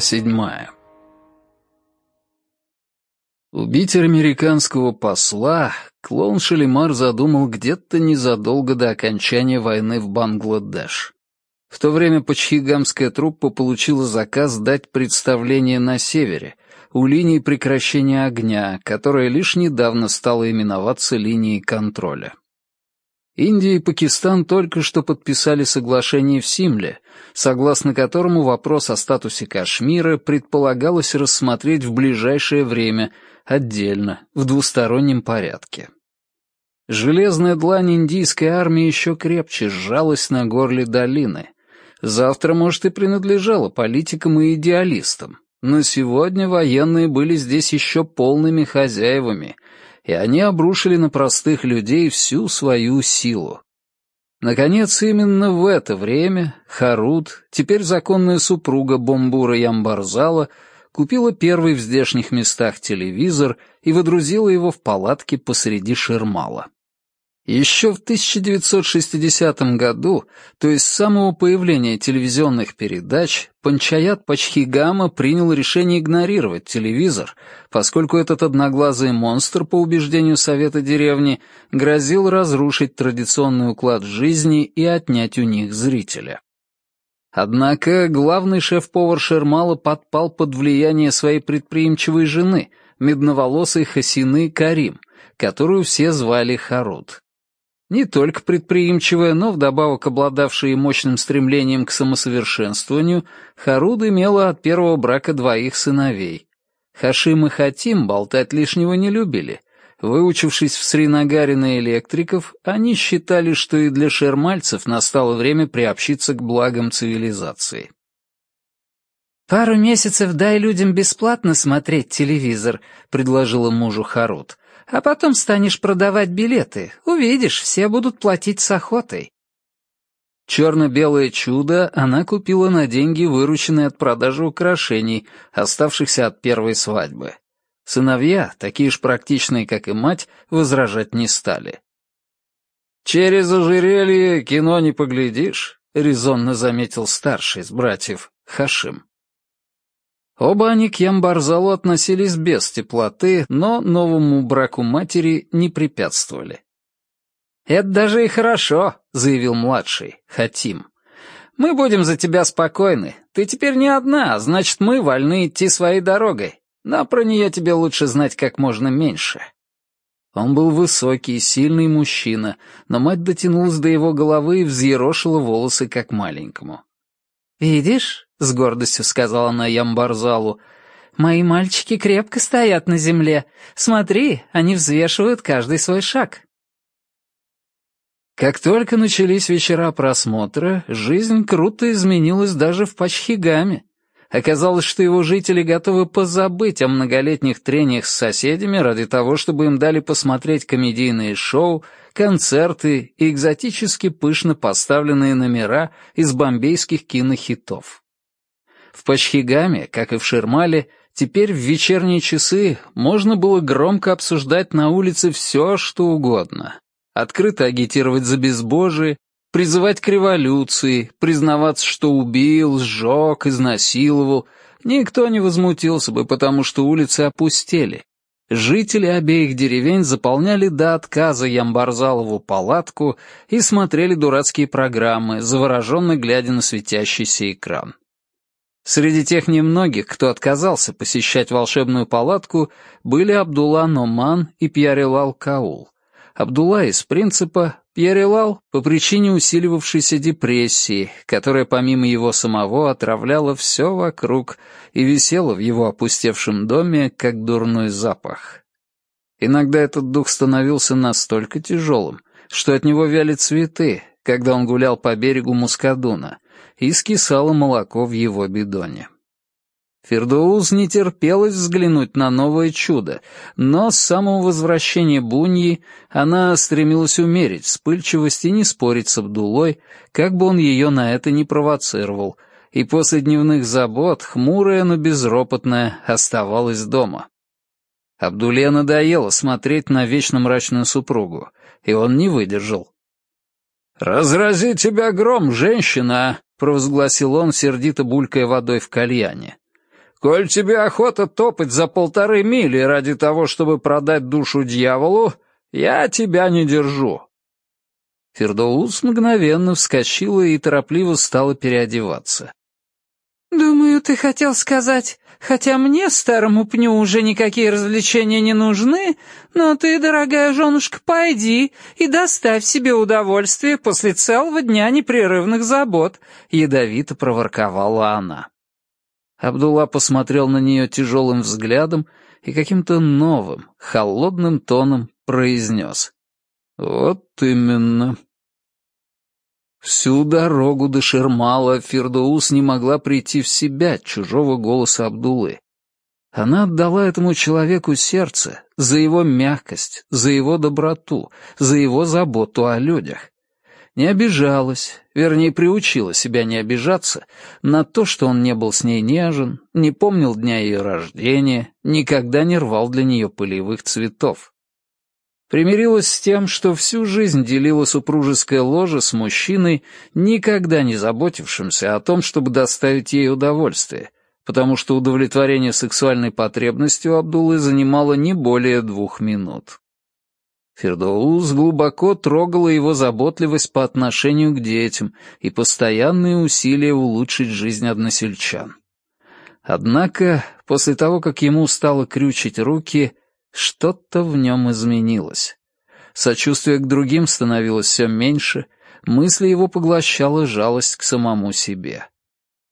Седьмая Убить американского посла клоун Шалимар задумал где-то незадолго до окончания войны в Бангладеш. В то время почхигамская труппа получила заказ дать представление на севере, у линии прекращения огня, которая лишь недавно стала именоваться линией контроля. Индия и Пакистан только что подписали соглашение в Симле, согласно которому вопрос о статусе Кашмира предполагалось рассмотреть в ближайшее время отдельно, в двустороннем порядке. Железная длань индийской армии еще крепче сжалась на горле долины. Завтра, может, и принадлежала политикам и идеалистам, но сегодня военные были здесь еще полными хозяевами — и они обрушили на простых людей всю свою силу. Наконец, именно в это время Харут, теперь законная супруга Бомбура Ямбарзала, купила первый в здешних местах телевизор и водрузила его в палатке посреди Шермала. Еще в 1960 году, то есть с самого появления телевизионных передач, Панчаят Пачхигама принял решение игнорировать телевизор, поскольку этот одноглазый монстр, по убеждению Совета деревни, грозил разрушить традиционный уклад жизни и отнять у них зрителя. Однако главный шеф-повар Шермала подпал под влияние своей предприимчивой жены, медноволосой Хасины Карим, которую все звали Харут. Не только предприимчивая, но вдобавок обладавшая мощным стремлением к самосовершенствованию, Харуд имела от первого брака двоих сыновей. Хашим и Хатим болтать лишнего не любили. Выучившись в Сринагаре на электриков, они считали, что и для шермальцев настало время приобщиться к благам цивилизации. «Пару месяцев дай людям бесплатно смотреть телевизор», — предложила мужу Харут а потом станешь продавать билеты. Увидишь, все будут платить с охотой». Черно-белое чудо она купила на деньги, вырученные от продажи украшений, оставшихся от первой свадьбы. Сыновья, такие же практичные, как и мать, возражать не стали. «Через ожерелье кино не поглядишь», — резонно заметил старший из братьев, Хашим. Оба они к Ямбарзалу относились без теплоты, но новому браку матери не препятствовали. «Это даже и хорошо», — заявил младший, Хатим. «Мы будем за тебя спокойны. Ты теперь не одна, значит, мы вольны идти своей дорогой. Но про нее тебе лучше знать как можно меньше». Он был высокий, сильный мужчина, но мать дотянулась до его головы и взъерошила волосы как маленькому. «Видишь?» — с гордостью сказала она Ямбарзалу. «Мои мальчики крепко стоят на земле. Смотри, они взвешивают каждый свой шаг». Как только начались вечера просмотра, жизнь круто изменилась даже в Пачхигаме. Оказалось, что его жители готовы позабыть о многолетних трениях с соседями ради того, чтобы им дали посмотреть комедийные шоу, концерты и экзотически пышно поставленные номера из бомбейских кинохитов. В Пачхигаме, как и в Шермале, теперь в вечерние часы можно было громко обсуждать на улице все, что угодно. Открыто агитировать за безбожие, призывать к революции, признаваться, что убил, сжег, изнасиловал. Никто не возмутился бы, потому что улицы опустели. Жители обеих деревень заполняли до отказа Ямбарзалову палатку и смотрели дурацкие программы, завороженно глядя на светящийся экран. Среди тех немногих, кто отказался посещать волшебную палатку, были Абдулла Номан и Пьярилал Каул. Абдулла из принципа, Пьерелал по причине усиливавшейся депрессии, которая помимо его самого отравляла все вокруг и висела в его опустевшем доме, как дурной запах. Иногда этот дух становился настолько тяжелым, что от него вяли цветы, когда он гулял по берегу Мускадуна, и скисало молоко в его бидоне. Фердоуз не терпелось взглянуть на новое чудо, но с самого возвращения Буньи она стремилась умерить вспыльчивость и не спорить с Абдулой, как бы он ее на это не провоцировал, и после дневных забот, хмурая, но безропотная, оставалась дома. Абдуле надоело смотреть на вечно мрачную супругу, и он не выдержал. «Разрази тебя гром, женщина!» Провозгласил он, сердито булькая водой в кальяне. «Коль тебе охота топать за полторы мили ради того, чтобы продать душу дьяволу, я тебя не держу». Фердоус мгновенно вскочила и торопливо стала переодеваться. «Думаю, ты хотел сказать, хотя мне, старому пню, уже никакие развлечения не нужны, но ты, дорогая женушка, пойди и доставь себе удовольствие после целого дня непрерывных забот», — ядовито проворковала она. Абдулла посмотрел на нее тяжелым взглядом и каким-то новым, холодным тоном произнес. «Вот именно». Всю дорогу до Шермала Фирдоус не могла прийти в себя от чужого голоса Абдулы. Она отдала этому человеку сердце за его мягкость, за его доброту, за его заботу о людях. Не обижалась, вернее, приучила себя не обижаться на то, что он не был с ней нежен, не помнил дня ее рождения, никогда не рвал для нее пылевых цветов. Примирилась с тем, что всю жизнь делила супружеское ложе с мужчиной, никогда не заботившимся о том, чтобы доставить ей удовольствие, потому что удовлетворение сексуальной потребности у Абдулы занимало не более двух минут. Фердоуз глубоко трогала его заботливость по отношению к детям и постоянные усилия улучшить жизнь односельчан. Однако, после того, как ему стало крючить руки, что-то в нем изменилось. Сочувствие к другим становилось все меньше, мысли его поглощала жалость к самому себе.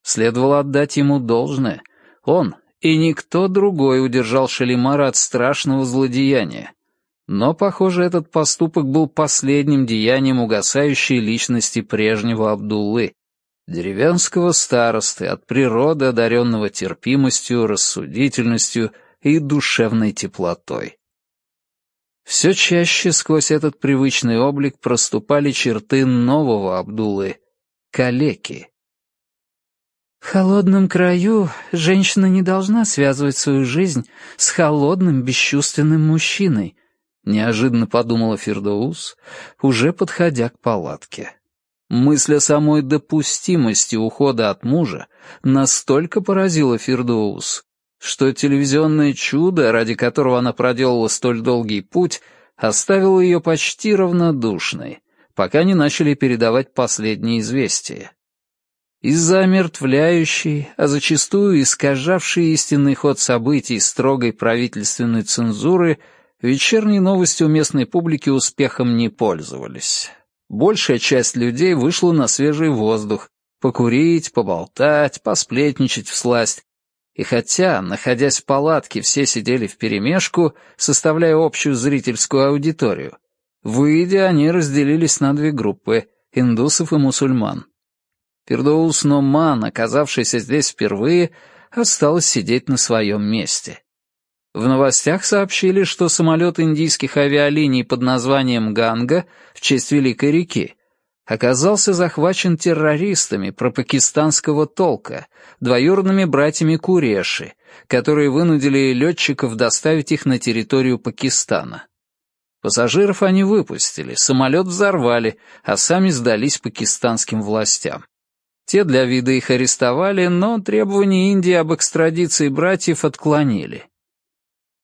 Следовало отдать ему должное. Он и никто другой удержал Шалимара от страшного злодеяния. Но, похоже, этот поступок был последним деянием угасающей личности прежнего Абдуллы, деревенского старосты, от природы одаренного терпимостью, рассудительностью и душевной теплотой. Все чаще сквозь этот привычный облик проступали черты нового Абдулы — калеки. В холодном краю женщина не должна связывать свою жизнь с холодным, бесчувственным мужчиной, неожиданно подумала Фердоус, уже подходя к палатке. Мысль о самой допустимости ухода от мужа настолько поразила Фердоус, что телевизионное чудо, ради которого она проделала столь долгий путь, оставило ее почти равнодушной, пока не начали передавать последние известия. Из-за омертвляющей, а зачастую искажавшей истинный ход событий строгой правительственной цензуры, вечерние новости у местной публики успехом не пользовались. Большая часть людей вышла на свежий воздух, покурить, поболтать, посплетничать всласть, и хотя, находясь в палатке, все сидели вперемешку, составляя общую зрительскую аудиторию, выйдя, они разделились на две группы — индусов и мусульман. Пердоус Номан, оказавшийся здесь впервые, осталась сидеть на своем месте. В новостях сообщили, что самолет индийских авиалиний под названием «Ганга» в честь Великой реки оказался захвачен террористами пропакистанского толка, двоюродными братьями Куреши, которые вынудили летчиков доставить их на территорию Пакистана. Пассажиров они выпустили, самолет взорвали, а сами сдались пакистанским властям. Те для вида их арестовали, но требования Индии об экстрадиции братьев отклонили.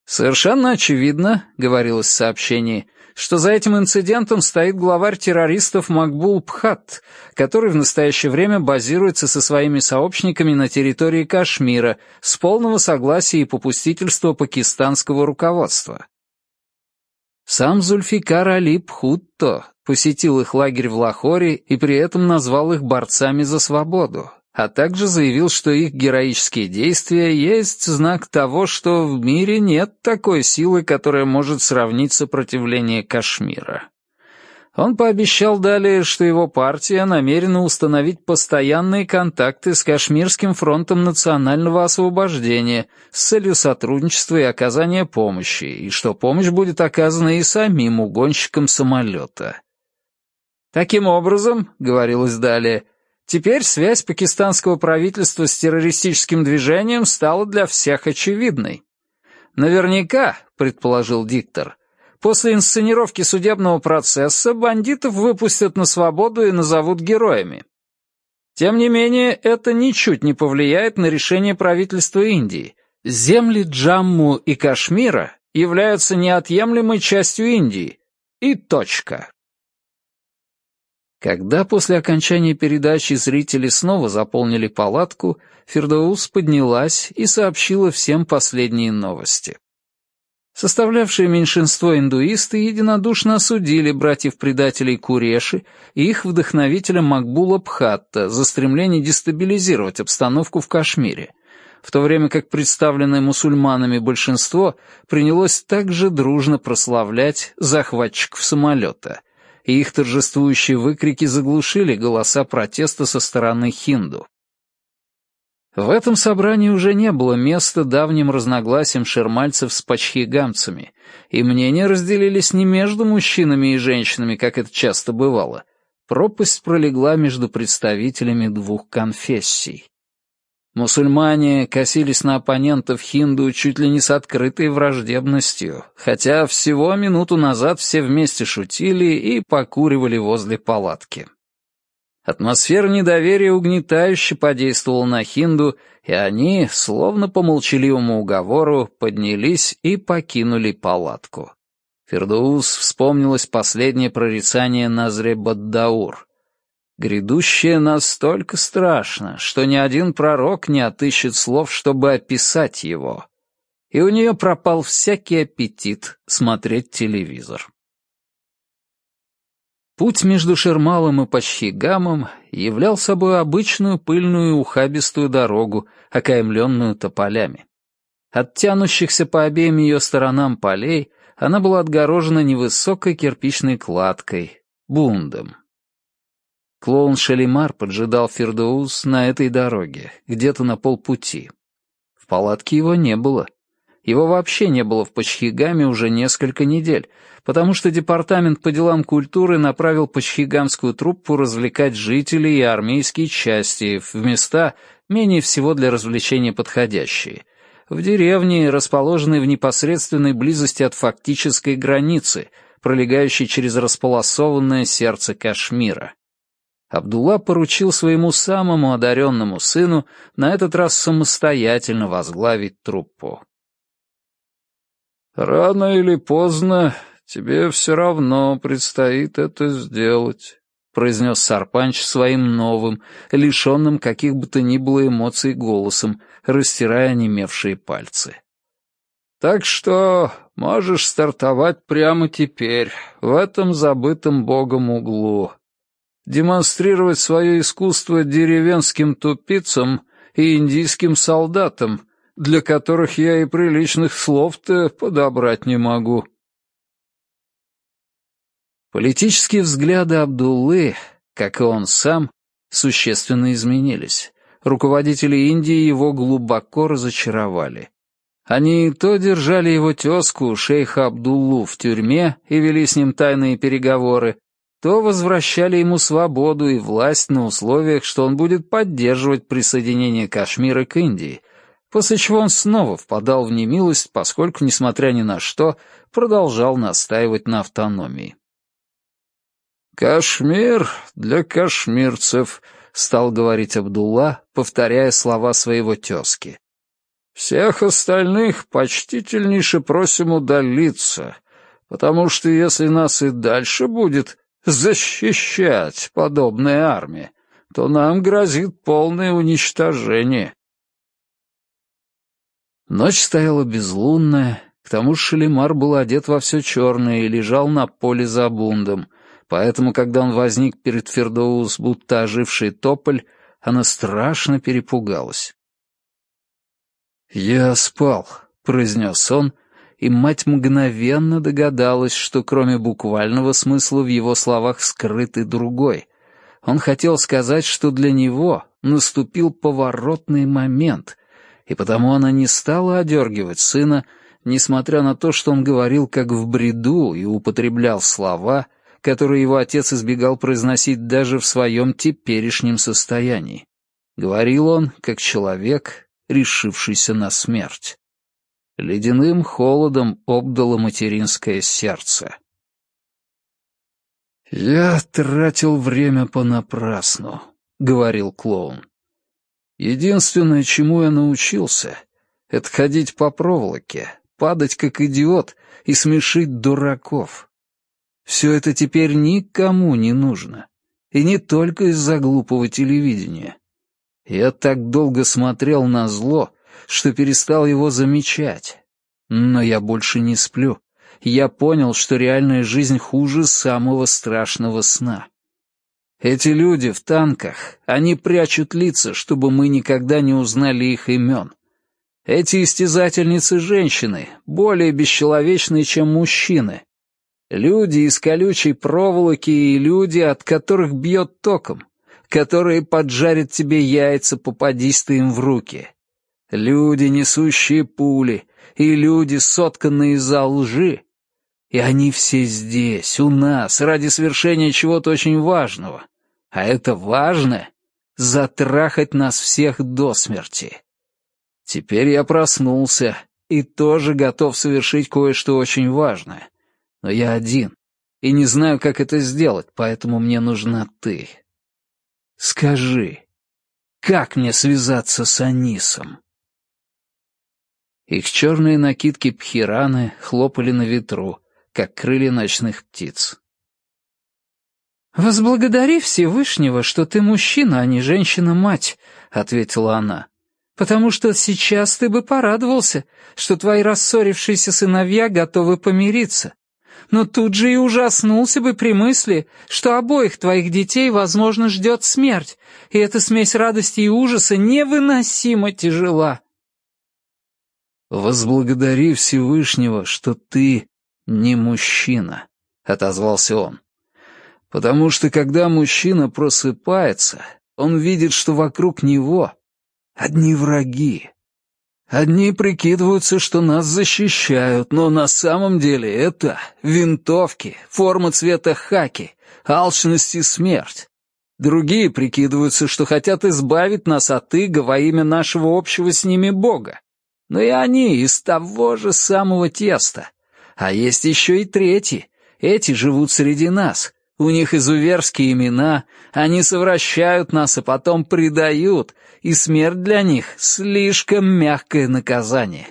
«Совершенно очевидно», — говорилось в сообщении, что за этим инцидентом стоит главарь террористов Макбул Пхат, который в настоящее время базируется со своими сообщниками на территории Кашмира с полного согласия и попустительства пакистанского руководства. Сам Зульфикар Али Пхутто посетил их лагерь в Лахоре и при этом назвал их борцами за свободу, а также заявил, что их героические действия есть знак того, что в мире нет такой силы, которая может сравнить сопротивление Кашмира. Он пообещал далее, что его партия намерена установить постоянные контакты с Кашмирским фронтом национального освобождения с целью сотрудничества и оказания помощи, и что помощь будет оказана и самим угонщикам самолета. «Таким образом», — говорилось далее, Теперь связь пакистанского правительства с террористическим движением стала для всех очевидной. Наверняка, предположил диктор, после инсценировки судебного процесса бандитов выпустят на свободу и назовут героями. Тем не менее, это ничуть не повлияет на решение правительства Индии. Земли Джамму и Кашмира являются неотъемлемой частью Индии. И точка. Когда после окончания передачи зрители снова заполнили палатку, Фердоус поднялась и сообщила всем последние новости. Составлявшие меньшинство индуисты единодушно осудили братьев-предателей Куреши и их вдохновителя Макбула Бхатта за стремление дестабилизировать обстановку в Кашмире, в то время как представленное мусульманами большинство принялось также дружно прославлять захватчиков самолета — и их торжествующие выкрики заглушили голоса протеста со стороны хинду. В этом собрании уже не было места давним разногласиям шермальцев с пачхигамцами, и мнения разделились не между мужчинами и женщинами, как это часто бывало. Пропасть пролегла между представителями двух конфессий. Мусульмане косились на оппонентов хинду чуть ли не с открытой враждебностью, хотя всего минуту назад все вместе шутили и покуривали возле палатки. Атмосфера недоверия угнетающе подействовала на хинду, и они, словно по молчаливому уговору, поднялись и покинули палатку. Фердоус вспомнилось последнее прорицание Назре Баддаур — Грядущее настолько страшно, что ни один пророк не отыщет слов, чтобы описать его. И у нее пропал всякий аппетит смотреть телевизор. Путь между Шермалом и Пачхигамом являл собой обычную пыльную ухабистую дорогу, окаймленную тополями. От тянущихся по обеим ее сторонам полей она была отгорожена невысокой кирпичной кладкой, бундом. Клоун Шалимар поджидал Фердоус на этой дороге, где-то на полпути. В палатке его не было. Его вообще не было в Пачхигаме уже несколько недель, потому что Департамент по делам культуры направил Пачхигамскую труппу развлекать жителей и армейские части в места, менее всего для развлечения подходящие. В деревне, расположенной в непосредственной близости от фактической границы, пролегающей через располосованное сердце Кашмира. Абдулла поручил своему самому одаренному сыну на этот раз самостоятельно возглавить труппу. «Рано или поздно тебе все равно предстоит это сделать», — произнес Сарпанч своим новым, лишенным каких бы то ни было эмоций голосом, растирая онемевшие пальцы. «Так что можешь стартовать прямо теперь, в этом забытом богом углу» демонстрировать свое искусство деревенским тупицам и индийским солдатам, для которых я и приличных слов-то подобрать не могу. Политические взгляды Абдуллы, как и он сам, существенно изменились. Руководители Индии его глубоко разочаровали. Они то держали его тезку, шейха Абдуллу, в тюрьме и вели с ним тайные переговоры, то возвращали ему свободу и власть на условиях, что он будет поддерживать присоединение Кашмира к Индии, после чего он снова впадал в немилость, поскольку, несмотря ни на что, продолжал настаивать на автономии. «Кашмир для кашмирцев», — стал говорить Абдулла, повторяя слова своего тезки. «Всех остальных почтительнейше просим удалиться, потому что если нас и дальше будет, защищать подобная армия, то нам грозит полное уничтожение. Ночь стояла безлунная, к тому же Шалимар был одет во все черное и лежал на поле за бундом, поэтому, когда он возник перед Фердоус, будто оживший тополь, она страшно перепугалась. «Я спал», — произнес он, и мать мгновенно догадалась, что кроме буквального смысла в его словах скрыт и другой. Он хотел сказать, что для него наступил поворотный момент, и потому она не стала одергивать сына, несмотря на то, что он говорил как в бреду и употреблял слова, которые его отец избегал произносить даже в своем теперешнем состоянии. Говорил он как человек, решившийся на смерть. Ледяным холодом обдало материнское сердце. «Я тратил время понапрасну», — говорил клоун. «Единственное, чему я научился, это ходить по проволоке, падать как идиот и смешить дураков. Все это теперь никому не нужно. И не только из-за глупого телевидения. Я так долго смотрел на зло, что перестал его замечать. Но я больше не сплю. Я понял, что реальная жизнь хуже самого страшного сна. Эти люди в танках, они прячут лица, чтобы мы никогда не узнали их имен. Эти истязательницы женщины более бесчеловечные, чем мужчины. Люди из колючей проволоки и люди, от которых бьет током, которые поджарят тебе яйца, попадись ты им в руки. Люди, несущие пули, и люди, сотканные из лжи. И они все здесь, у нас, ради свершения чего-то очень важного. А это важно — затрахать нас всех до смерти. Теперь я проснулся и тоже готов совершить кое-что очень важное. Но я один и не знаю, как это сделать, поэтому мне нужна ты. Скажи, как мне связаться с Анисом?» Их черные накидки пхираны хлопали на ветру, как крылья ночных птиц. «Возблагодари Всевышнего, что ты мужчина, а не женщина-мать», — ответила она. «Потому что сейчас ты бы порадовался, что твои рассорившиеся сыновья готовы помириться. Но тут же и ужаснулся бы при мысли, что обоих твоих детей, возможно, ждет смерть, и эта смесь радости и ужаса невыносимо тяжела». «Возблагодари Всевышнего, что ты не мужчина», — отозвался он. Потому что когда мужчина просыпается, он видит, что вокруг него одни враги. Одни прикидываются, что нас защищают, но на самом деле это винтовки, форма цвета хаки, алчность и смерть. Другие прикидываются, что хотят избавить нас от иго во имя нашего общего с ними Бога. Но и они из того же самого теста. А есть еще и третьи. Эти живут среди нас, у них изуверские имена, они совращают нас, а потом предают, и смерть для них — слишком мягкое наказание.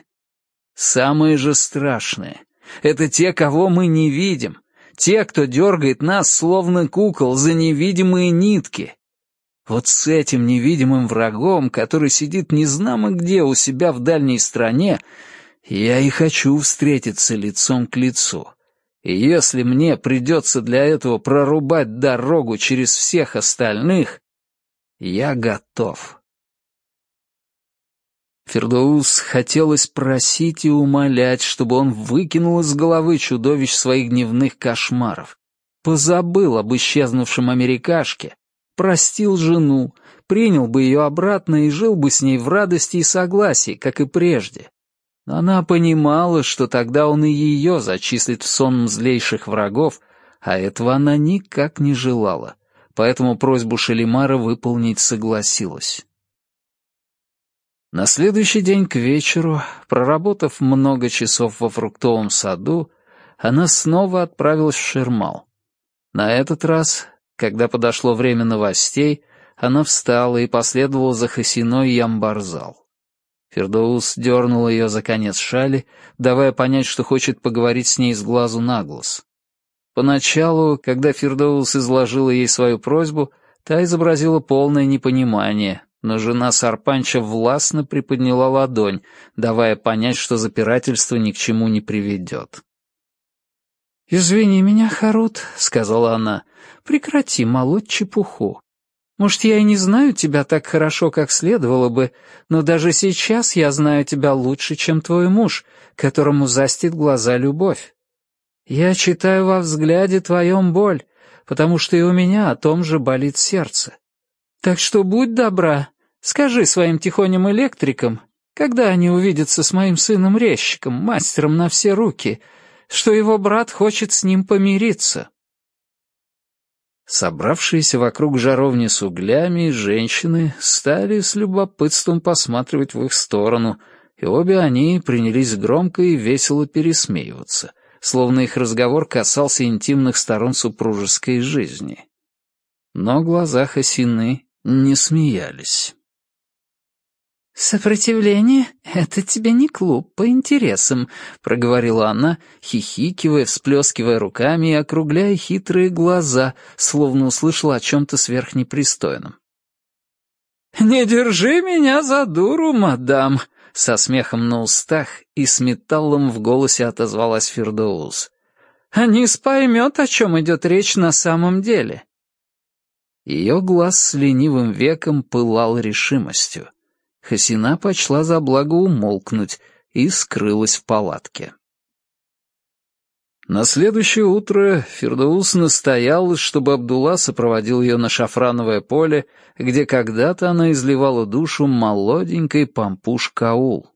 Самые же страшные — это те, кого мы не видим, те, кто дергает нас, словно кукол, за невидимые нитки. Вот с этим невидимым врагом, который сидит незнамо где у себя в дальней стране, я и хочу встретиться лицом к лицу — и если мне придется для этого прорубать дорогу через всех остальных, я готов. Фердоус хотелось просить и умолять, чтобы он выкинул из головы чудовищ своих дневных кошмаров, позабыл об исчезнувшем америкашке, простил жену, принял бы ее обратно и жил бы с ней в радости и согласии, как и прежде. Она понимала, что тогда он и ее зачислит в сон злейших врагов, а этого она никак не желала, поэтому просьбу Шелимара выполнить согласилась. На следующий день к вечеру, проработав много часов во фруктовом саду, она снова отправилась в Шермал. На этот раз, когда подошло время новостей, она встала и последовала за Хасиной Ямбарзал. Фердоус дернул ее за конец шали, давая понять, что хочет поговорить с ней с глазу на глаз. Поначалу, когда Фердоус изложила ей свою просьбу, та изобразила полное непонимание, но жена Сарпанча властно приподняла ладонь, давая понять, что запирательство ни к чему не приведет. «Извини меня, Харут», — сказала она, — «прекрати молоть чепуху. Может, я и не знаю тебя так хорошо, как следовало бы, но даже сейчас я знаю тебя лучше, чем твой муж, которому застит глаза любовь. Я читаю во взгляде твоем боль, потому что и у меня о том же болит сердце. Так что будь добра, скажи своим тихоням электрикам, когда они увидятся с моим сыном-резчиком, мастером на все руки, что его брат хочет с ним помириться. Собравшиеся вокруг жаровни с углями женщины стали с любопытством посматривать в их сторону, и обе они принялись громко и весело пересмеиваться, словно их разговор касался интимных сторон супружеской жизни. Но глаза Хасины не смеялись. «Сопротивление — это тебе не клуб по интересам», — проговорила она, хихикивая, всплескивая руками и округляя хитрые глаза, словно услышала о чем-то сверхнепристойном. «Не держи меня за дуру, мадам», — со смехом на устах и с металлом в голосе отозвалась Фердоуз. «Анис поймет, о чем идет речь на самом деле». Ее глаз с ленивым веком пылал решимостью. Хасина почла за благо умолкнуть и скрылась в палатке. На следующее утро Фердоус настоял, чтобы Абдулла сопроводил ее на шафрановое поле, где когда-то она изливала душу молоденькой пампуш Каул.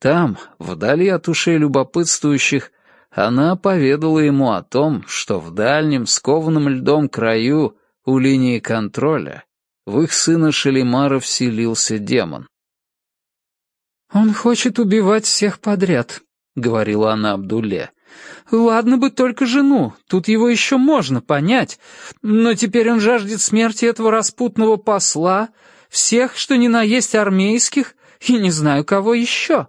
Там, вдали от ушей любопытствующих, она поведала ему о том, что в дальнем, скованном льдом краю, у линии контроля, в их сына Шалимара вселился демон. «Он хочет убивать всех подряд», — говорила она Абдулле. «Ладно бы только жену, тут его еще можно понять, но теперь он жаждет смерти этого распутного посла, всех, что ни на есть армейских, и не знаю кого еще.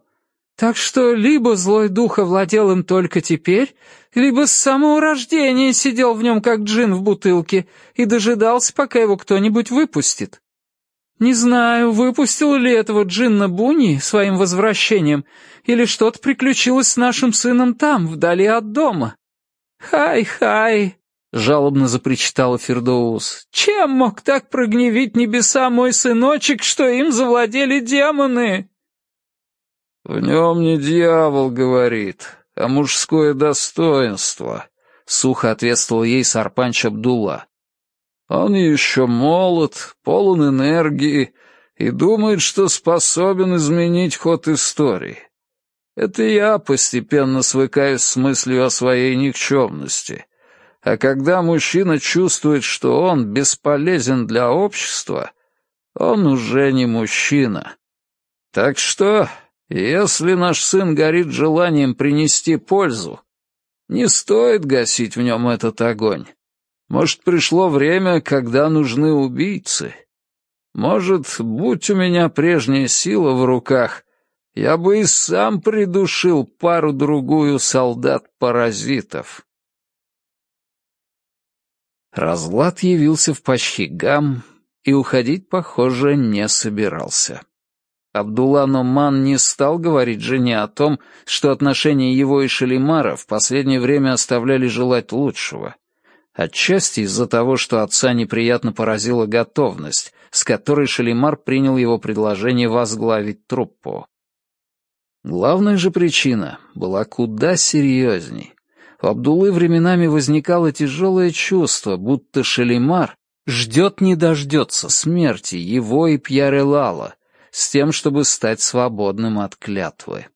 Так что либо злой дух овладел им только теперь, либо с самого рождения сидел в нем как джин в бутылке и дожидался, пока его кто-нибудь выпустит. Не знаю, выпустил ли этого джинна Буни своим возвращением, или что-то приключилось с нашим сыном там, вдали от дома. «Хай-хай!» — жалобно запричитала Фердоус. «Чем мог так прогневить небеса мой сыночек, что им завладели демоны?» «В нем не дьявол говорит, а мужское достоинство», — сухо ответствовал ей Сарпанч Абдулла. «Он еще молод, полон энергии и думает, что способен изменить ход истории. Это я постепенно свыкаюсь с мыслью о своей никчемности. А когда мужчина чувствует, что он бесполезен для общества, он уже не мужчина. Так что если наш сын горит желанием принести пользу, не стоит гасить в нем этот огонь. Может, пришло время, когда нужны убийцы. Может, будь у меня прежняя сила в руках, я бы и сам придушил пару-другую солдат-паразитов. Разлад явился в Пачхигам и уходить, похоже, не собирался. Абдулла Номан не стал говорить жене о том, что отношения его и Шалимара в последнее время оставляли желать лучшего. Отчасти из-за того, что отца неприятно поразила готовность, с которой Шалимар принял его предложение возглавить труппу. Главная же причина была куда серьезней. У Абдуллы временами возникало тяжелое чувство, будто Шалимар ждет не дождется смерти его и Пьяре Лала, с тем, чтобы стать свободным от клятвы.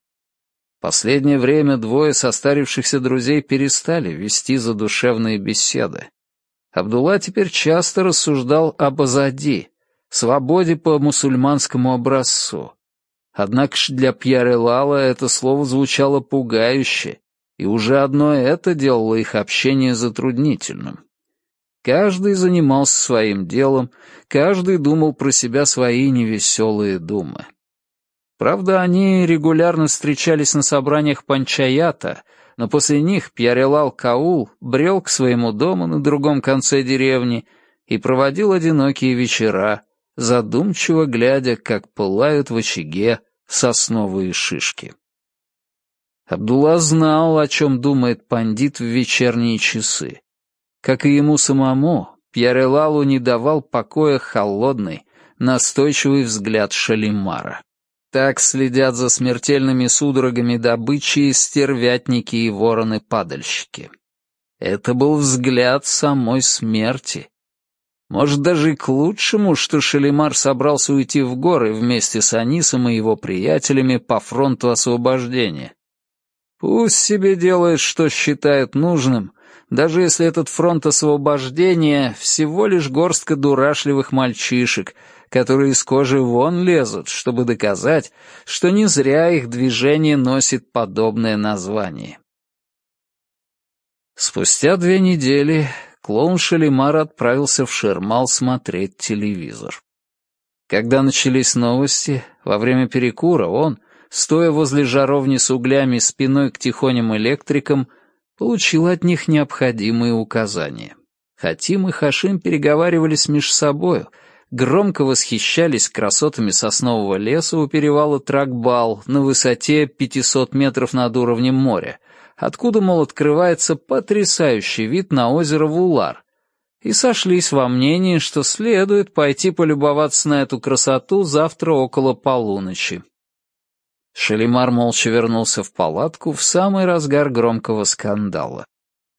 Последнее время двое состарившихся друзей перестали вести задушевные беседы. Абдулла теперь часто рассуждал об Азади, свободе по мусульманскому образцу. Однако ж для Пьера Лала это слово звучало пугающе, и уже одно это делало их общение затруднительным. Каждый занимался своим делом, каждый думал про себя свои невеселые думы. Правда, они регулярно встречались на собраниях панчаята, но после них Пьярелал Каул брел к своему дому на другом конце деревни и проводил одинокие вечера, задумчиво глядя, как пылают в очаге сосновые шишки. Абдулла знал, о чем думает пандит в вечерние часы. Как и ему самому, Пьярелалу не давал покоя холодный, настойчивый взгляд Шалимара. Так следят за смертельными судорогами добычи стервятники и вороны-падальщики. Это был взгляд самой смерти. Может, даже и к лучшему, что Шалимар собрался уйти в горы вместе с Анисом и его приятелями по фронту освобождения. Пусть себе делает, что считает нужным, даже если этот фронт освобождения всего лишь горстка дурашливых мальчишек, которые из кожи вон лезут, чтобы доказать, что не зря их движение носит подобное название. Спустя две недели клоун Шалимар отправился в Шермал смотреть телевизор. Когда начались новости, во время перекура он, стоя возле жаровни с углями спиной к тихоням электрикам, получил от них необходимые указания. Хатим и Хашим переговаривались меж собою, громко восхищались красотами соснового леса у перевала Тракбал на высоте 500 метров над уровнем моря, откуда, мол, открывается потрясающий вид на озеро Вулар, и сошлись во мнении, что следует пойти полюбоваться на эту красоту завтра около полуночи. Шалимар молча вернулся в палатку в самый разгар громкого скандала.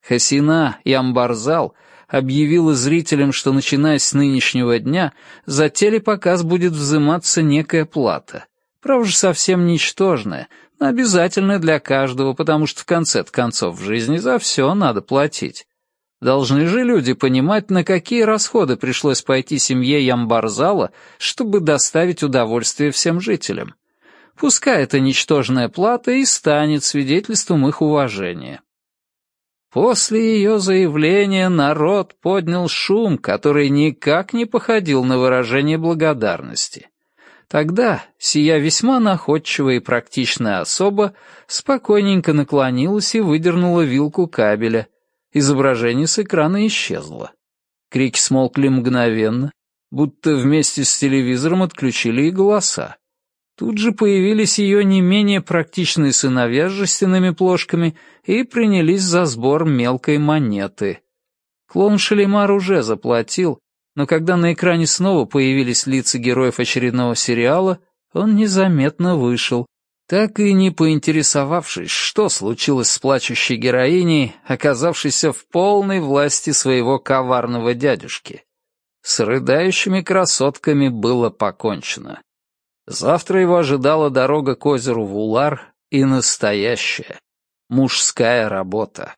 Хасина и Амбарзал объявила зрителям, что, начиная с нынешнего дня, за телепоказ будет взиматься некая плата. Право же совсем ничтожная, но обязательная для каждого, потому что в конце концов в жизни за все надо платить. Должны же люди понимать, на какие расходы пришлось пойти семье Ямбарзала, чтобы доставить удовольствие всем жителям. Пускай эта ничтожная плата и станет свидетельством их уважения. После ее заявления народ поднял шум, который никак не походил на выражение благодарности. Тогда сия весьма находчивая и практичная особа спокойненько наклонилась и выдернула вилку кабеля — изображение с экрана исчезло. Крики смолкли мгновенно, будто вместе с телевизором отключили и голоса. Тут же появились ее не менее практичные сыновья с жестяными плошками и принялись за сбор мелкой монеты. Клоун Шалимар уже заплатил, но когда на экране снова появились лица героев очередного сериала, он незаметно вышел, так и не поинтересовавшись, что случилось с плачущей героиней, оказавшейся в полной власти своего коварного дядюшки. С рыдающими красотками было покончено. Завтра его ожидала дорога к озеру Вулар и настоящая, мужская работа.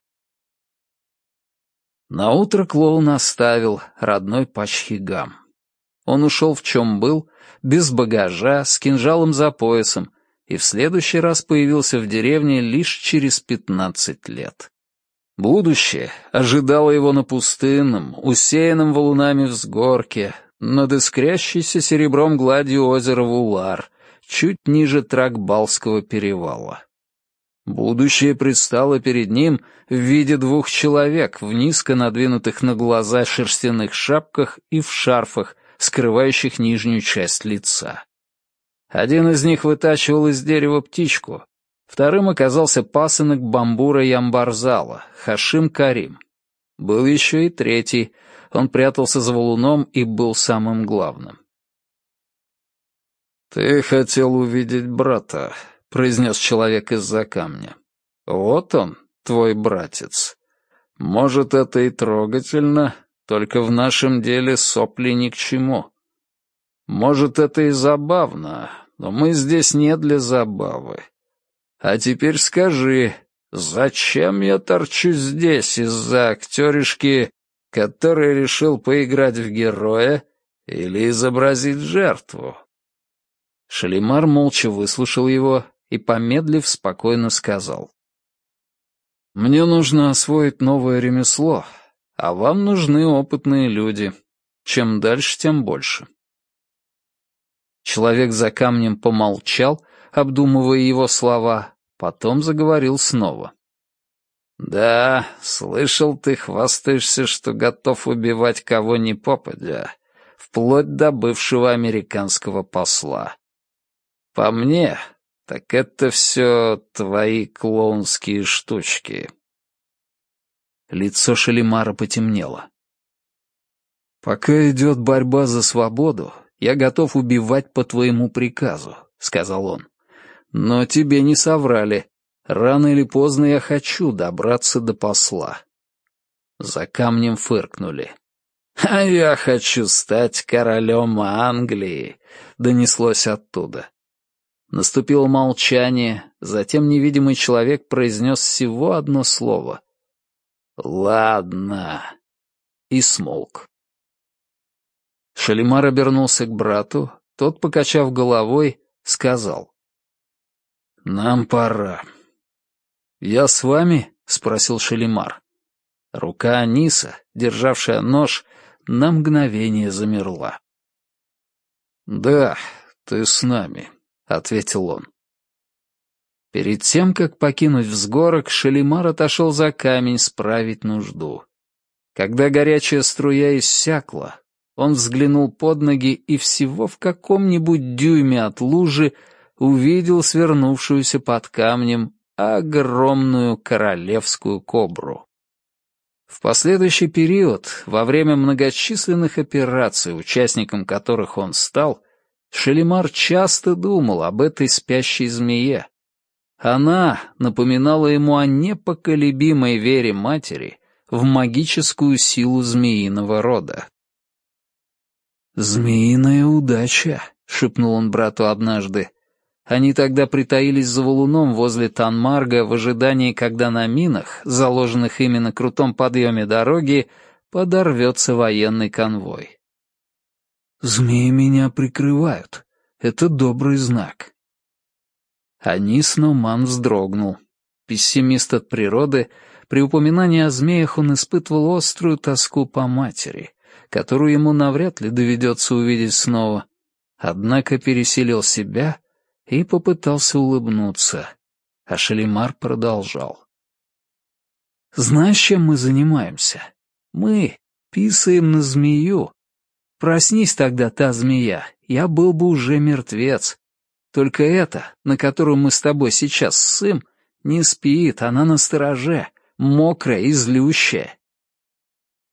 Наутро клоун оставил родной Пачхигам. Он ушел в чем был, без багажа, с кинжалом за поясом, и в следующий раз появился в деревне лишь через пятнадцать лет. Будущее ожидало его на пустынном, усеянном валунами взгорке, над искрящейся серебром гладью озера Вулар, чуть ниже Тракбалского перевала. Будущее предстало перед ним в виде двух человек в низко надвинутых на глаза шерстяных шапках и в шарфах, скрывающих нижнюю часть лица. Один из них вытачивал из дерева птичку, вторым оказался пасынок бамбура Ямбарзала, Хашим Карим. Был еще и третий, он прятался за валуном и был самым главным. «Ты хотел увидеть брата», — произнес человек из-за камня. «Вот он, твой братец. Может, это и трогательно, только в нашем деле сопли ни к чему. Может, это и забавно, но мы здесь не для забавы. А теперь скажи, зачем я торчу здесь из-за актеришки, который решил поиграть в героя или изобразить жертву?» Шалимар молча выслушал его и, помедлив, спокойно сказал. «Мне нужно освоить новое ремесло, а вам нужны опытные люди. Чем дальше, тем больше. Человек за камнем помолчал, обдумывая его слова, потом заговорил снова. «Да, слышал, ты хвастаешься, что готов убивать кого ни попадя, вплоть до бывшего американского посла. По мне, так это все твои клоунские штучки». Лицо Шалимара потемнело. «Пока идет борьба за свободу, я готов убивать по твоему приказу», — сказал он. «Но тебе не соврали. Рано или поздно я хочу добраться до посла». За камнем фыркнули. «А я хочу стать королем Англии», — донеслось оттуда. Наступило молчание, затем невидимый человек произнес всего одно слово. «Ладно», и смолк. Шалимар обернулся к брату, тот, покачав головой, сказал. «Нам пора». «Я с вами?» — спросил Шалимар. Рука Аниса, державшая нож, на мгновение замерла. «Да, ты с нами», — ответил он. Перед тем, как покинуть взгорок, Шалимар отошел за камень справить нужду. Когда горячая струя иссякла, он взглянул под ноги и всего в каком-нибудь дюйме от лужи увидел свернувшуюся под камнем огромную королевскую кобру. В последующий период, во время многочисленных операций, участником которых он стал, Шелемар часто думал об этой спящей змее. Она напоминала ему о непоколебимой вере матери в магическую силу змеиного рода. «Змеиная удача», — шепнул он брату однажды. Они тогда притаились за валуном возле Танмарга в ожидании, когда на минах, заложенных именно на крутом подъеме дороги, подорвется военный конвой. «Змеи меня прикрывают. Это добрый знак». Анис Нуман вздрогнул. Пессимист от природы, при упоминании о змеях он испытывал острую тоску по матери, которую ему навряд ли доведется увидеть снова, однако пересилил себя — и попытался улыбнуться, а Шалимар продолжал. «Знаешь, чем мы занимаемся? Мы писаем на змею. Проснись тогда, та змея, я был бы уже мертвец. Только эта, на которую мы с тобой сейчас ссым, не спит, она на стороже, мокрая и злющая.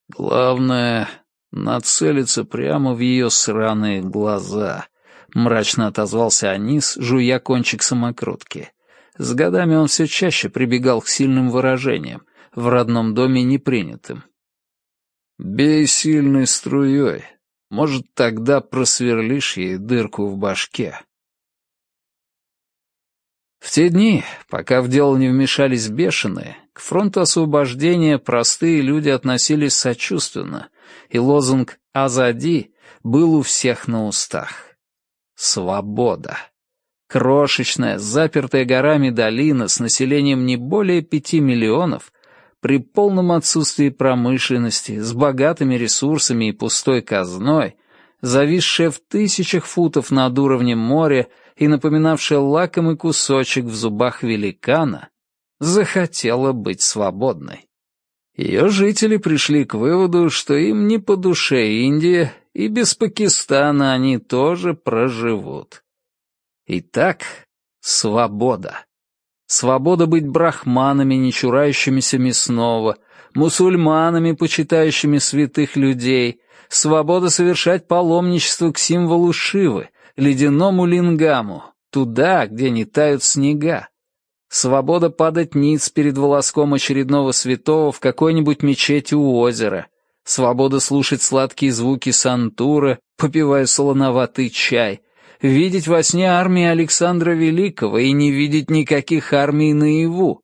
Главное — нацелиться прямо в ее сраные глаза, — мрачно отозвался Анис, жуя кончик самокрутки. С годами он все чаще прибегал к сильным выражениям, в родном доме непринятым. «Бей сильной струей. Может, тогда просверлишь ей дырку в башке». В те дни, пока в дело не вмешались бешеные, к фронту освобождения простые люди относились сочувственно, и лозунг «Азади» был у всех на устах. Свобода. Крошечная, запертая горами долина с населением не более пяти миллионов, при полном отсутствии промышленности, с богатыми ресурсами и пустой казной, зависшая в тысячах футов над уровнем моря и напоминавшая лакомый кусочек в зубах великана, захотела быть свободной. Ее жители пришли к выводу, что им не по душе Индия и без Пакистана они тоже проживут. Итак, свобода. Свобода быть брахманами, не чурающимися мясного, мусульманами, почитающими святых людей, свобода совершать паломничество к символу Шивы, ледяному лингаму, туда, где не тают снега. Свобода падать ниц перед волоском очередного святого в какой-нибудь мечети у озера — свобода слушать сладкие звуки сантура, попивая солоноватый чай, видеть во сне армии Александра Великого и не видеть никаких армий наяву,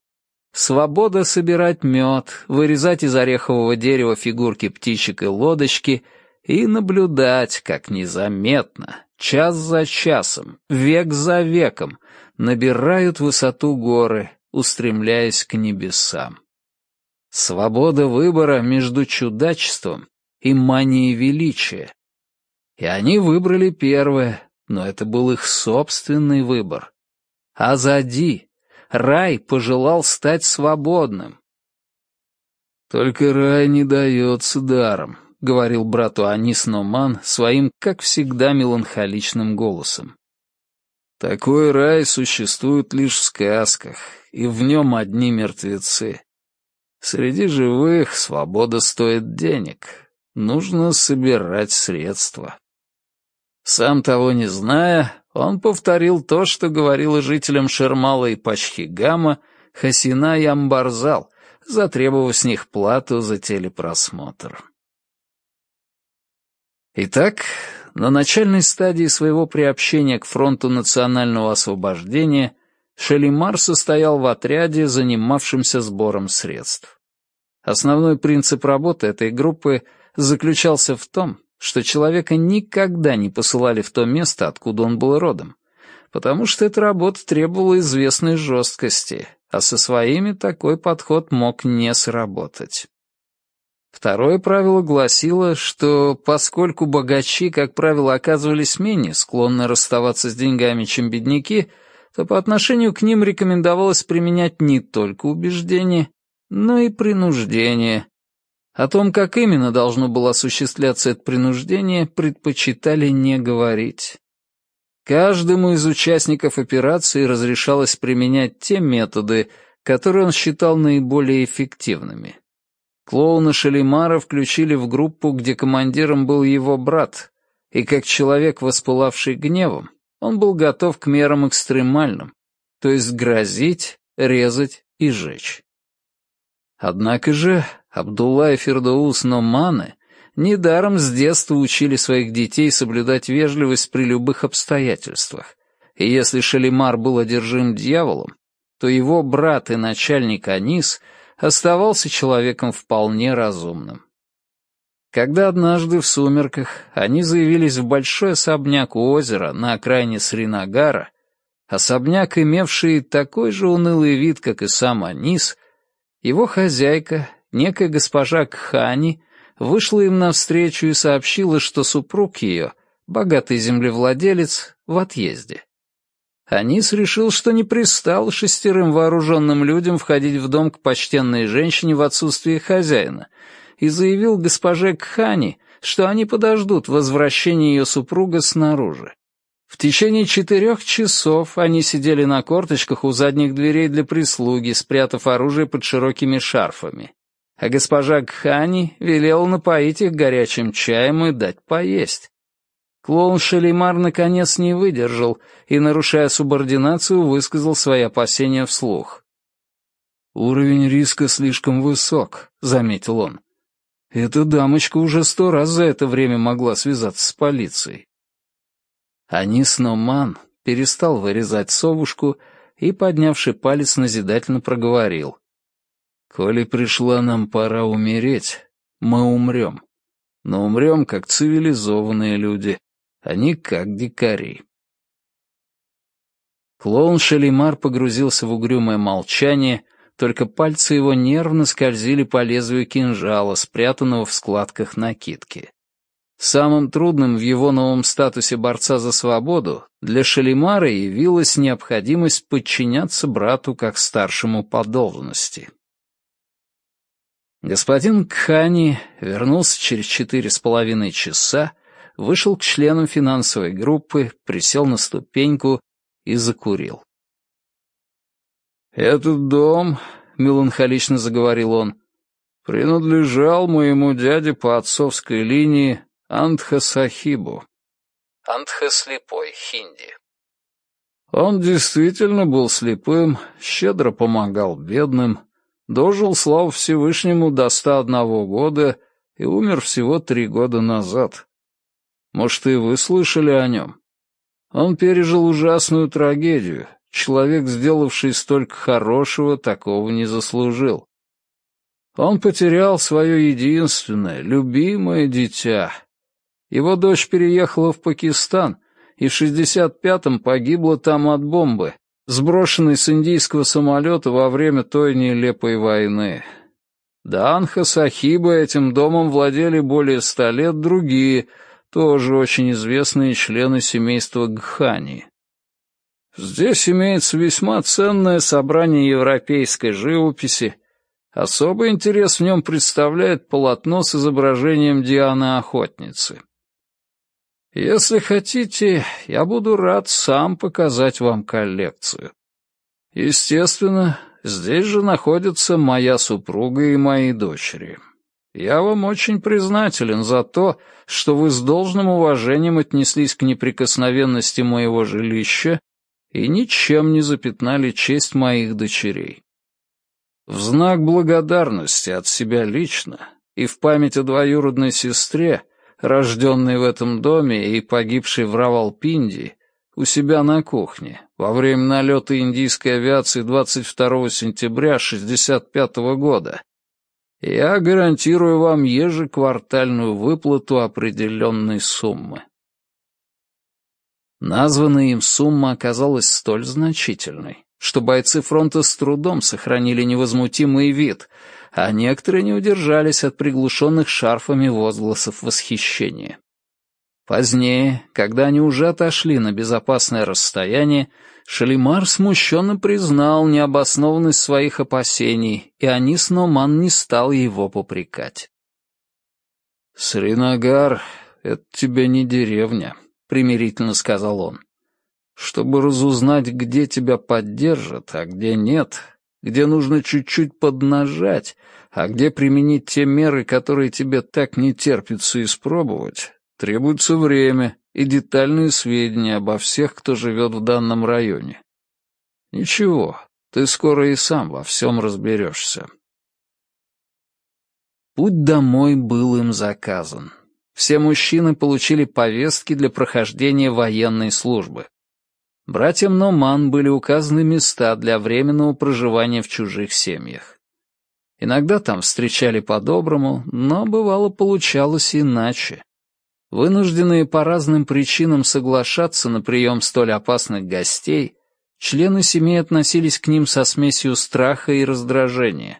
свобода собирать мед, вырезать из орехового дерева фигурки птичек и лодочки и наблюдать, как незаметно, час за часом, век за веком, набирают высоту горы, устремляясь к небесам. Свобода выбора между чудачеством и манией величия. И они выбрали первое, но это был их собственный выбор. Азади, рай пожелал стать свободным. «Только рай не дается даром», — говорил брату Анис Номан своим, как всегда, меланхоличным голосом. «Такой рай существует лишь в сказках, и в нем одни мертвецы. Среди живых свобода стоит денег. Нужно собирать средства. Сам того не зная, он повторил то, что говорила жителям Шермала и Пачхигама Хасина Ямбарзал, затребовав с них плату за телепросмотр. Итак, на начальной стадии своего приобщения к фронту национального освобождения Шалимар состоял в отряде, занимавшемся сбором средств. Основной принцип работы этой группы заключался в том, что человека никогда не посылали в то место, откуда он был родом, потому что эта работа требовала известной жесткости, а со своими такой подход мог не сработать. Второе правило гласило, что поскольку богачи, как правило, оказывались менее склонны расставаться с деньгами, чем бедняки, то по отношению к ним рекомендовалось применять не только убеждение, но и принуждение. О том, как именно должно было осуществляться это принуждение, предпочитали не говорить. Каждому из участников операции разрешалось применять те методы, которые он считал наиболее эффективными. Клоуна Шалимара включили в группу, где командиром был его брат, и как человек, воспылавший гневом, он был готов к мерам экстремальным, то есть грозить, резать и жечь. Однако же Абдулла и Фердоус Номаны недаром с детства учили своих детей соблюдать вежливость при любых обстоятельствах, и если Шалимар был одержим дьяволом, то его брат и начальник Анис оставался человеком вполне разумным. Когда однажды в сумерках они заявились в большой особняк у озера на окраине Сринагара, особняк, имевший такой же унылый вид, как и сам Анис, его хозяйка, некая госпожа Кхани, вышла им навстречу и сообщила, что супруг ее, богатый землевладелец, в отъезде. Анис решил, что не пристал шестерым вооруженным людям входить в дом к почтенной женщине в отсутствие хозяина, и заявил госпоже Кхани, что они подождут возвращения ее супруга снаружи. В течение четырех часов они сидели на корточках у задних дверей для прислуги, спрятав оружие под широкими шарфами. А госпожа Кхани велела напоить их горячим чаем и дать поесть. Клоун Шалимар наконец не выдержал и, нарушая субординацию, высказал свои опасения вслух. «Уровень риска слишком высок», — заметил он. «Эта дамочка уже сто раз за это время могла связаться с полицией». Анис Номан перестал вырезать совушку и, поднявший палец, назидательно проговорил. «Коли пришла нам пора умереть, мы умрем. Но умрем, как цивилизованные люди, они как дикари. Клоун Шалимар погрузился в угрюмое молчание, только пальцы его нервно скользили по лезвию кинжала, спрятанного в складках накидки. Самым трудным в его новом статусе борца за свободу для Шалимара явилась необходимость подчиняться брату как старшему по должности. Господин Кхани вернулся через четыре с половиной часа, вышел к членам финансовой группы, присел на ступеньку и закурил. «Этот дом», — меланхолично заговорил он, — «принадлежал моему дяде по отцовской линии Антха Сахибу». Антха слепой, хинди. Он действительно был слепым, щедро помогал бедным, дожил, слава Всевышнему, до ста одного года и умер всего три года назад. Может, и вы слышали о нем? Он пережил ужасную трагедию. Человек, сделавший столько хорошего, такого не заслужил. Он потерял свое единственное, любимое дитя. Его дочь переехала в Пакистан и в 65-м погибла там от бомбы, сброшенной с индийского самолета во время той нелепой войны. До Анха Сахиба этим домом владели более ста лет другие — тоже очень известные члены семейства Гхани. Здесь имеется весьма ценное собрание европейской живописи. Особый интерес в нем представляет полотно с изображением Дианы-охотницы. Если хотите, я буду рад сам показать вам коллекцию. Естественно, здесь же находятся моя супруга и мои дочери. Я вам очень признателен за то, что вы с должным уважением отнеслись к неприкосновенности моего жилища и ничем не запятнали честь моих дочерей. В знак благодарности от себя лично и в память о двоюродной сестре, рожденной в этом доме и погибшей в Равалпинди, у себя на кухне во время налета индийской авиации 22 сентября 1965 года, я гарантирую вам ежеквартальную выплату определенной суммы. Названная им сумма оказалась столь значительной, что бойцы фронта с трудом сохранили невозмутимый вид, а некоторые не удержались от приглушенных шарфами возгласов восхищения. Позднее, когда они уже отошли на безопасное расстояние, Шалимар смущенно признал необоснованность своих опасений, и Анис Номан не стал его попрекать. «Сринагар — это тебе не деревня», — примирительно сказал он. «Чтобы разузнать, где тебя поддержат, а где нет, где нужно чуть-чуть поднажать, а где применить те меры, которые тебе так не терпится испробовать, требуется время и детальные сведения обо всех, кто живет в данном районе. Ничего, ты скоро и сам во всем разберешься. Путь домой был им заказан. Все мужчины получили повестки для прохождения военной службы. Братьям Номан были указаны места для временного проживания в чужих семьях. Иногда там встречали по-доброму, но бывало получалось иначе. Вынужденные по разным причинам соглашаться на прием столь опасных гостей, члены семьи относились к ним со смесью страха и раздражения,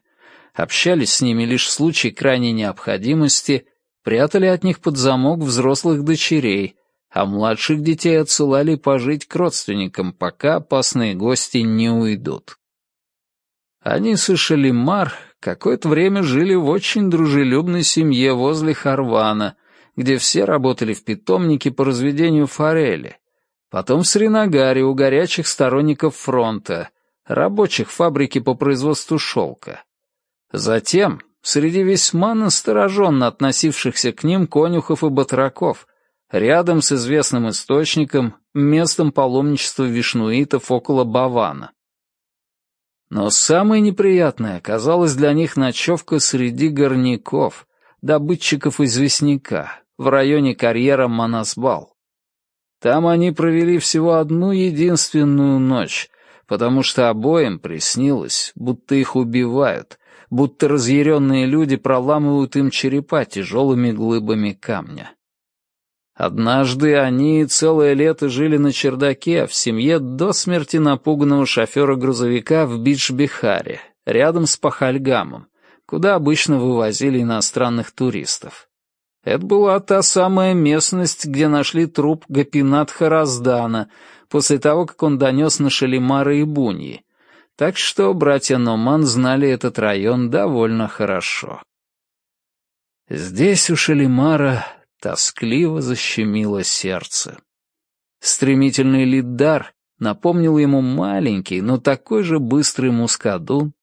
общались с ними лишь в случае крайней необходимости, прятали от них под замок взрослых дочерей, а младших детей отсылали пожить к родственникам, пока опасные гости не уйдут. Они с Шалимар какое-то время жили в очень дружелюбной семье возле Харвана — где все работали в питомнике по разведению форели, потом в Сринагаре у горячих сторонников фронта, рабочих фабрики по производству шелка. Затем среди весьма настороженно относившихся к ним конюхов и батраков, рядом с известным источником, местом паломничества вишнуитов около Бавана. Но самое неприятное оказалась для них ночевка среди горняков, добытчиков известняка, в районе карьера Манасбал. Там они провели всего одну единственную ночь, потому что обоим приснилось, будто их убивают, будто разъяренные люди проламывают им черепа тяжелыми глыбами камня. Однажды они целое лето жили на чердаке в семье до смерти напуганного шофера грузовика в Бидж-Бихаре, рядом с Пахальгамом, куда обычно вывозили иностранных туристов. Это была та самая местность, где нашли труп Гапинатха Раздана после того, как он донес на Шалимара и Буньи. Так что братья Номан знали этот район довольно хорошо. Здесь у Шалимара тоскливо защемило сердце. Стремительный Лиддар напомнил ему маленький, но такой же быстрый мускадун,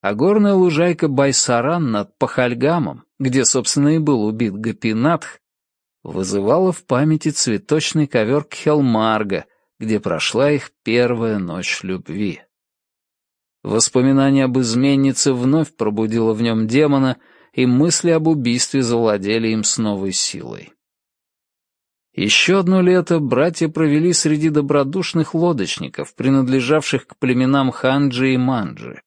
а горная лужайка Байсаран над Пахальгамом, где, собственно, и был убит Гапинатх, вызывала в памяти цветочный ковер Кхелмарга, где прошла их первая ночь любви. Воспоминание об изменнице вновь пробудило в нем демона, и мысли об убийстве завладели им с новой силой. Еще одно лето братья провели среди добродушных лодочников, принадлежавших к племенам Ханджи и Манджи.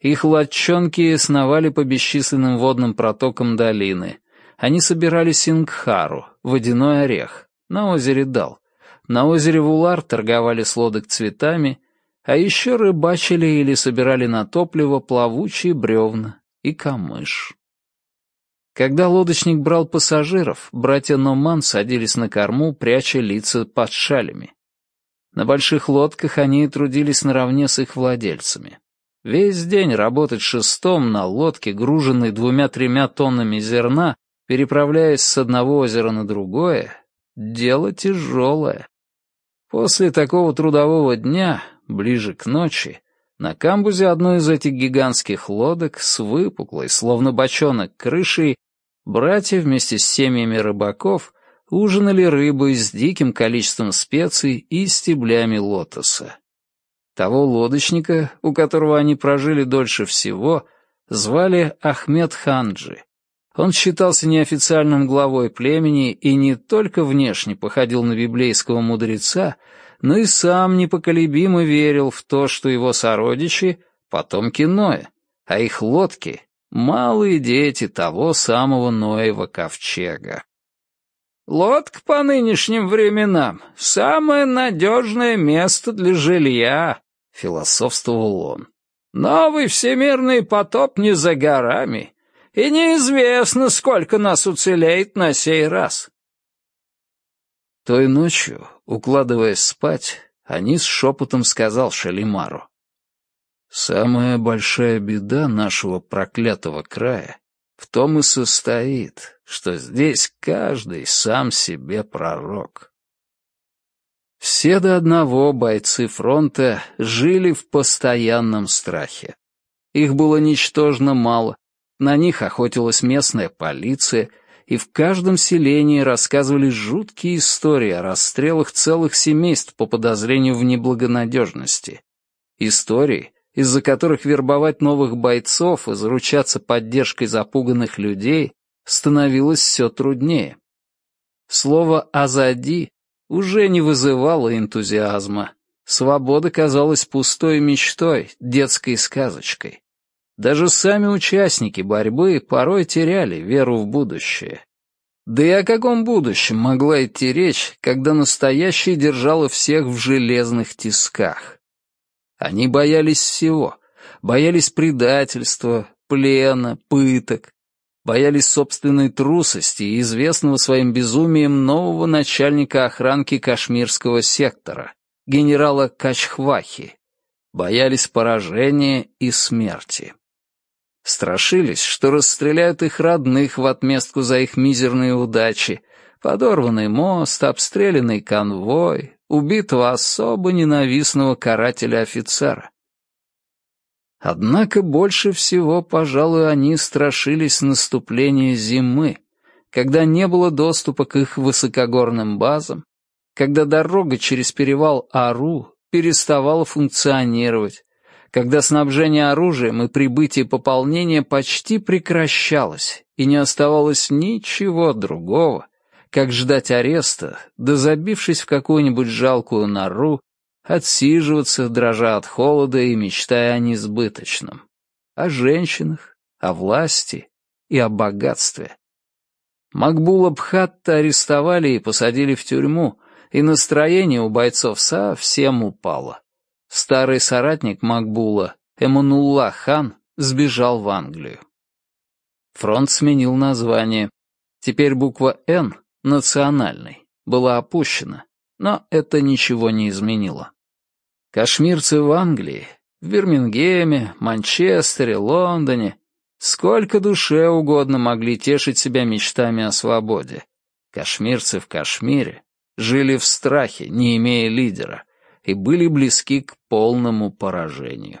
Их лодчонки сновали по бесчисленным водным протокам долины. Они собирали сингхару, водяной орех, на озере Дал. На озере Вулар торговали с лодок цветами, а еще рыбачили или собирали на топливо плавучие бревна и камыш. Когда лодочник брал пассажиров, братья Номан садились на корму, пряча лица под шалями. На больших лодках они трудились наравне с их владельцами. Весь день работать шестом на лодке, груженной двумя-тремя тоннами зерна, переправляясь с одного озера на другое, дело тяжелое. После такого трудового дня, ближе к ночи, на камбузе одной из этих гигантских лодок с выпуклой, словно бочонок, крышей, братья вместе с семьями рыбаков ужинали рыбой с диким количеством специй и стеблями лотоса. Того лодочника, у которого они прожили дольше всего, звали Ахмед Ханджи. Он считался неофициальным главой племени и не только внешне походил на библейского мудреца, но и сам непоколебимо верил в то, что его сородичи — потомки Ноя, а их лодки — малые дети того самого Ноева ковчега. «Лодка по нынешним временам — самое надежное место для жилья», философствовал он. «Новый всемирный потоп не за горами, и неизвестно, сколько нас уцелеет на сей раз». Той ночью, укладываясь спать, Анис шепотом сказал Шалимару. «Самая большая беда нашего проклятого края в том и состоит, что здесь каждый сам себе пророк». Все до одного бойцы фронта жили в постоянном страхе. Их было ничтожно мало, на них охотилась местная полиция, и в каждом селении рассказывали жуткие истории о расстрелах целых семейств по подозрению в неблагонадежности. Истории, из-за которых вербовать новых бойцов и заручаться поддержкой запуганных людей становилось все труднее. Слово «азади» уже не вызывало энтузиазма. Свобода казалась пустой мечтой, детской сказочкой. Даже сами участники борьбы порой теряли веру в будущее. Да и о каком будущем могла идти речь, когда настоящее держало всех в железных тисках? Они боялись всего. Боялись предательства, плена, пыток, боялись собственной трусости и известного своим безумием нового начальника охранки Кашмирского сектора, генерала Качхвахи, боялись поражения и смерти. Страшились, что расстреляют их родных в отместку за их мизерные удачи, подорванный мост, обстрелянный конвой, убитого особо ненавистного карателя-офицера. Однако больше всего, пожалуй, они страшились наступления зимы, когда не было доступа к их высокогорным базам, когда дорога через перевал Ару переставала функционировать, когда снабжение оружием и прибытие пополнения почти прекращалось, и не оставалось ничего другого, как ждать ареста, да забившись в какую-нибудь жалкую нору, отсиживаться, дрожа от холода и мечтая о несбыточном, о женщинах, о власти и о богатстве. Макбула Бхатта арестовали и посадили в тюрьму, и настроение у бойцов совсем упало. Старый соратник Макбула, Эманулла хан, сбежал в Англию. Фронт сменил название. Теперь буква «Н» — национальный, была опущена, но это ничего не изменило. Кашмирцы в Англии, в Бирмингеме, Манчестере, Лондоне, сколько душе угодно могли тешить себя мечтами о свободе. Кашмирцы в Кашмире жили в страхе, не имея лидера, и были близки к полному поражению.